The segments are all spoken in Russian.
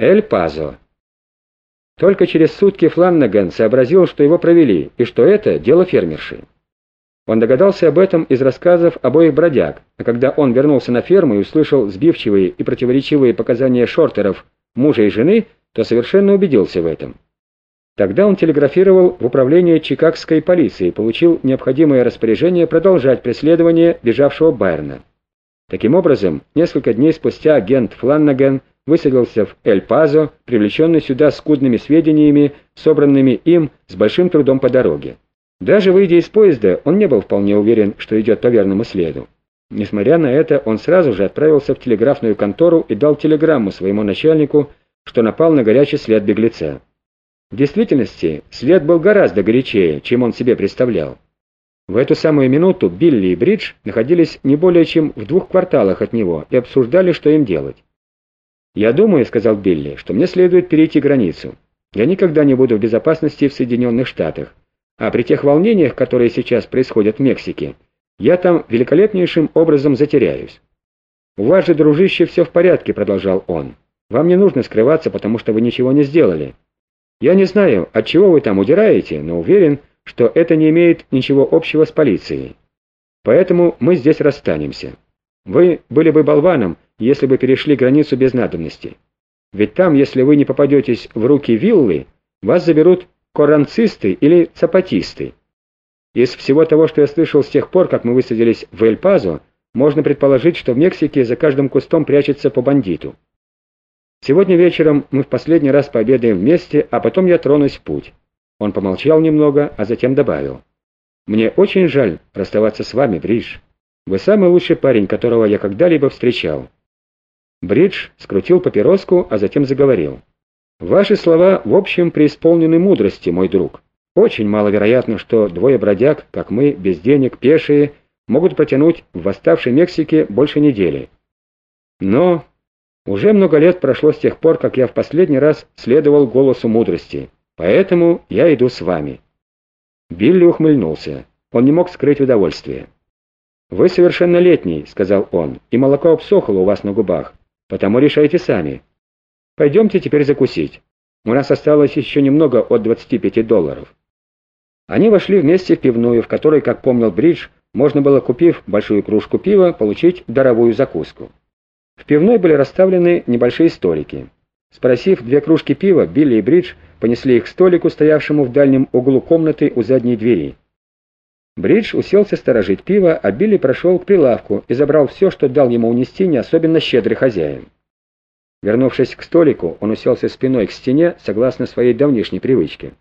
Эль Пазо. Только через сутки Фланнаган сообразил, что его провели, и что это дело фермерши. Он догадался об этом из рассказов обоих бродяг, а когда он вернулся на ферму и услышал сбивчивые и противоречивые показания шортеров, мужа и жены, то совершенно убедился в этом. Тогда он телеграфировал в управление чикагской полиции и получил необходимое распоряжение продолжать преследование бежавшего Байерна. Таким образом, несколько дней спустя агент Фланнаген высадился в Эль-Пазо, привлеченный сюда скудными сведениями, собранными им с большим трудом по дороге. Даже выйдя из поезда, он не был вполне уверен, что идет по верному следу. Несмотря на это, он сразу же отправился в телеграфную контору и дал телеграмму своему начальнику, что напал на горячий след беглеца. В действительности, след был гораздо горячее, чем он себе представлял. В эту самую минуту Билли и Бридж находились не более чем в двух кварталах от него и обсуждали, что им делать. «Я думаю», — сказал Билли, — «что мне следует перейти границу. Я никогда не буду в безопасности в Соединенных Штатах, а при тех волнениях, которые сейчас происходят в Мексике, я там великолепнейшим образом затеряюсь». «У вас же, дружище, все в порядке», — продолжал он. «Вам не нужно скрываться, потому что вы ничего не сделали. Я не знаю, от чего вы там удираете, но уверен, что это не имеет ничего общего с полицией. Поэтому мы здесь расстанемся. Вы были бы болваном, если бы перешли границу без надобности. Ведь там, если вы не попадетесь в руки виллы, вас заберут коранцисты или цапатисты. Из всего того, что я слышал с тех пор, как мы высадились в Эль-Пазо, можно предположить, что в Мексике за каждым кустом прячется по бандиту. Сегодня вечером мы в последний раз пообедаем вместе, а потом я тронусь в путь. Он помолчал немного, а затем добавил. «Мне очень жаль расставаться с вами, Бридж. Вы самый лучший парень, которого я когда-либо встречал». Бридж скрутил папироску, а затем заговорил. «Ваши слова, в общем, преисполнены мудрости, мой друг. Очень маловероятно, что двое бродяг, как мы, без денег, пешие, могут протянуть в восставшей Мексике больше недели. Но уже много лет прошло с тех пор, как я в последний раз следовал голосу мудрости». Поэтому я иду с вами». Билли ухмыльнулся. Он не мог скрыть удовольствие. «Вы совершеннолетний», — сказал он, — «и молоко обсохло у вас на губах, потому решайте сами. Пойдемте теперь закусить. У нас осталось еще немного от 25 долларов». Они вошли вместе в пивную, в которой, как помнил Бридж, можно было, купив большую кружку пива, получить даровую закуску. В пивной были расставлены небольшие столики. Спросив две кружки пива, Билли и Бридж понесли их к столику, стоявшему в дальнем углу комнаты у задней двери. Бридж уселся сторожить пиво, а Билли прошел к прилавку и забрал все, что дал ему унести не особенно щедрый хозяин. Вернувшись к столику, он уселся спиной к стене, согласно своей давнишней привычке.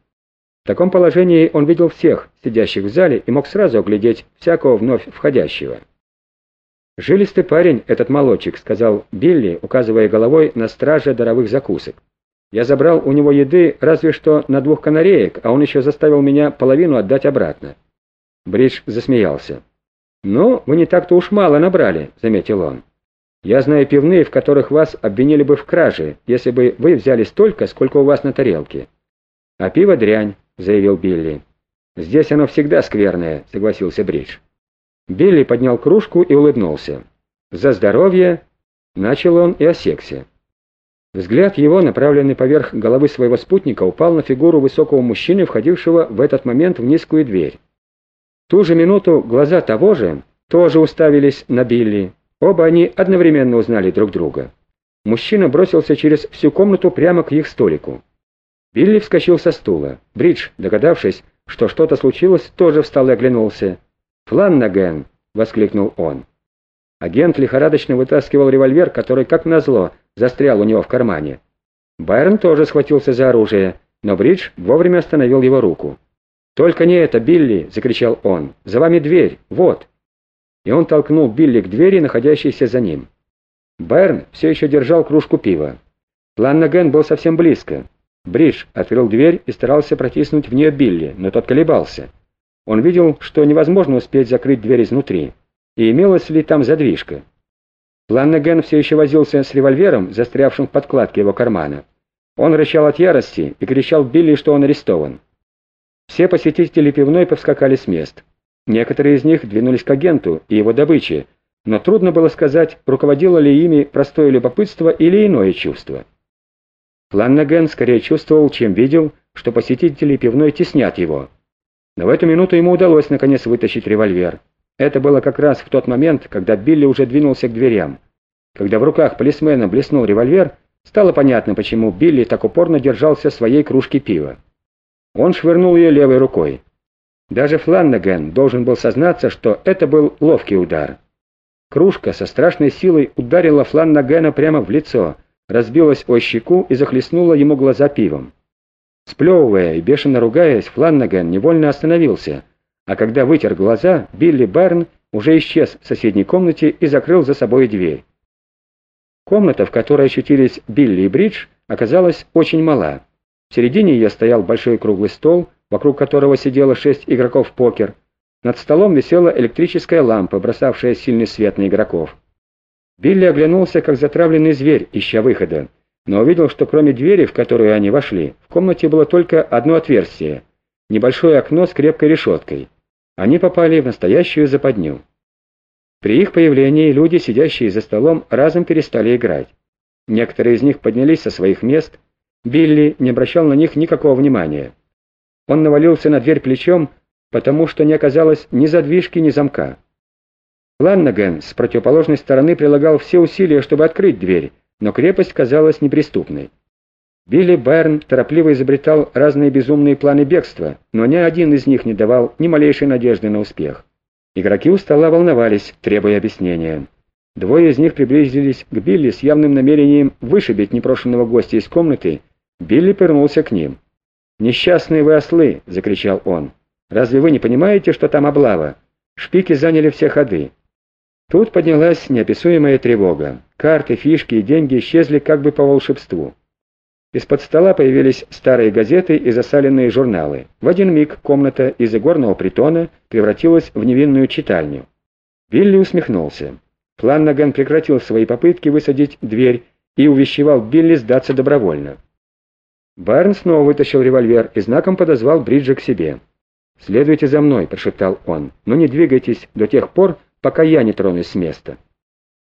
В таком положении он видел всех, сидящих в зале, и мог сразу оглядеть всякого вновь входящего. «Жилистый парень этот молодчик», — сказал Билли, указывая головой на страже даровых закусок. «Я забрал у него еды разве что на двух канареек, а он еще заставил меня половину отдать обратно». Бридж засмеялся. «Ну, вы не так-то уж мало набрали», — заметил он. «Я знаю пивные, в которых вас обвинили бы в краже, если бы вы взяли столько, сколько у вас на тарелке». «А пиво дрянь», — заявил Билли. «Здесь оно всегда скверное», — согласился Бридж. Билли поднял кружку и улыбнулся. «За здоровье!» Начал он и осекся. Взгляд его, направленный поверх головы своего спутника, упал на фигуру высокого мужчины, входившего в этот момент в низкую дверь. Ту же минуту глаза того же тоже уставились на Билли. Оба они одновременно узнали друг друга. Мужчина бросился через всю комнату прямо к их столику. Билли вскочил со стула. Бридж, догадавшись, что что-то случилось, тоже встал и оглянулся. «Фланнаген!» — воскликнул он. Агент лихорадочно вытаскивал револьвер, который, как назло, застрял у него в кармане. Байрон тоже схватился за оружие, но Бридж вовремя остановил его руку. «Только не это, Билли!» — закричал он. «За вами дверь! Вот!» И он толкнул Билли к двери, находящейся за ним. Байрон все еще держал кружку пива. Фланнаген был совсем близко. Бридж открыл дверь и старался протиснуть в нее Билли, но тот колебался. Он видел, что невозможно успеть закрыть дверь изнутри, и имелась ли там задвижка. Планнеген все еще возился с револьвером, застрявшим в подкладке его кармана. Он рычал от ярости и кричал Билли, что он арестован. Все посетители пивной повскакали с мест. Некоторые из них двинулись к агенту и его добыче, но трудно было сказать, руководило ли ими простое любопытство или иное чувство. Фланнаген скорее чувствовал, чем видел, что посетители пивной теснят его. Но в эту минуту ему удалось наконец вытащить револьвер. Это было как раз в тот момент, когда Билли уже двинулся к дверям. Когда в руках полисмена блеснул револьвер, стало понятно, почему Билли так упорно держался своей кружки пива. Он швырнул ее левой рукой. Даже Фланнаген должен был сознаться, что это был ловкий удар. Кружка со страшной силой ударила Фланнагена прямо в лицо, разбилась о щеку и захлестнула ему глаза пивом. Сплевывая и бешено ругаясь, Фланнаген невольно остановился, а когда вытер глаза, Билли Барн уже исчез в соседней комнате и закрыл за собой дверь. Комната, в которой очутились Билли и Бридж, оказалась очень мала. В середине ее стоял большой круглый стол, вокруг которого сидело шесть игроков в покер. Над столом висела электрическая лампа, бросавшая сильный свет на игроков. Билли оглянулся, как затравленный зверь, ища выхода, но увидел, что кроме двери, в которую они вошли, в комнате было только одно отверстие — небольшое окно с крепкой решеткой. Они попали в настоящую западню. При их появлении люди, сидящие за столом, разом перестали играть. Некоторые из них поднялись со своих мест. Билли не обращал на них никакого внимания. Он навалился на дверь плечом, потому что не оказалось ни задвижки, ни замка. Ланнаген с противоположной стороны прилагал все усилия, чтобы открыть дверь, но крепость казалась неприступной. Билли Байрн торопливо изобретал разные безумные планы бегства, но ни один из них не давал ни малейшей надежды на успех. Игроки у стола волновались, требуя объяснения. Двое из них приблизились к Билли с явным намерением вышибить непрошенного гостя из комнаты. Билли повернулся к ним. «Несчастные вы ослы!» — закричал он. «Разве вы не понимаете, что там облава? Шпики заняли все ходы». Тут поднялась неописуемая тревога. Карты, фишки и деньги исчезли как бы по волшебству. Из-под стола появились старые газеты и засаленные журналы. В один миг комната из игорного притона превратилась в невинную читальню. Билли усмехнулся. Фланнаган прекратил свои попытки высадить дверь и увещевал Билли сдаться добровольно. Барн снова вытащил револьвер и знаком подозвал Бриджа к себе. «Следуйте за мной», — прошептал он, — «но не двигайтесь до тех пор, пока я не тронусь с места».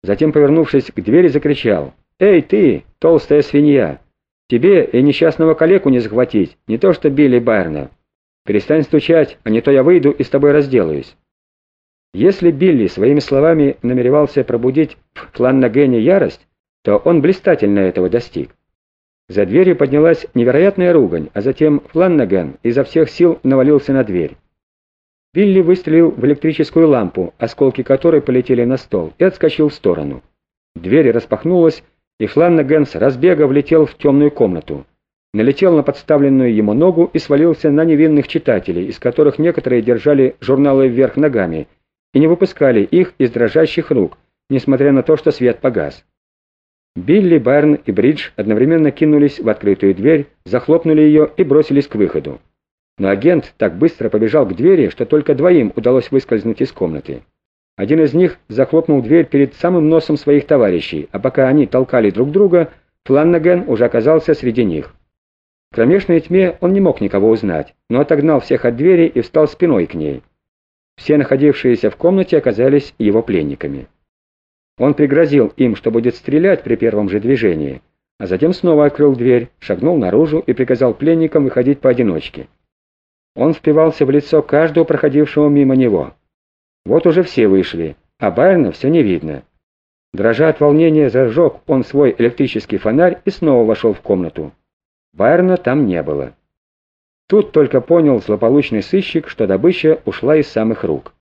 Затем, повернувшись к двери, закричал. «Эй, ты, толстая свинья! Тебе и несчастного калеку не захватить, не то что Билли Байерна. Перестань стучать, а не то я выйду и с тобой разделаюсь». Если Билли своими словами намеревался пробудить в Фланнагене ярость, то он блистательно этого достиг. За дверью поднялась невероятная ругань, а затем Фланнаген изо всех сил навалился на дверь. Билли выстрелил в электрическую лампу, осколки которой полетели на стол, и отскочил в сторону. Дверь распахнулась, и Фланнаген с разбега влетел в темную комнату. Налетел на подставленную ему ногу и свалился на невинных читателей, из которых некоторые держали журналы вверх ногами и не выпускали их из дрожащих рук, несмотря на то, что свет погас. Билли, Барн и Бридж одновременно кинулись в открытую дверь, захлопнули ее и бросились к выходу. Но агент так быстро побежал к двери, что только двоим удалось выскользнуть из комнаты. Один из них захлопнул дверь перед самым носом своих товарищей, а пока они толкали друг друга, Фланнаген уже оказался среди них. В кромешной тьме он не мог никого узнать, но отогнал всех от двери и встал спиной к ней. Все находившиеся в комнате оказались его пленниками. Он пригрозил им, что будет стрелять при первом же движении, а затем снова открыл дверь, шагнул наружу и приказал пленникам выходить поодиночке. Он впивался в лицо каждого проходившего мимо него. Вот уже все вышли, а Байрона все не видно. Дрожа от волнения, зажег он свой электрический фонарь и снова вошел в комнату. Байрона там не было. Тут только понял злополучный сыщик, что добыча ушла из самых рук.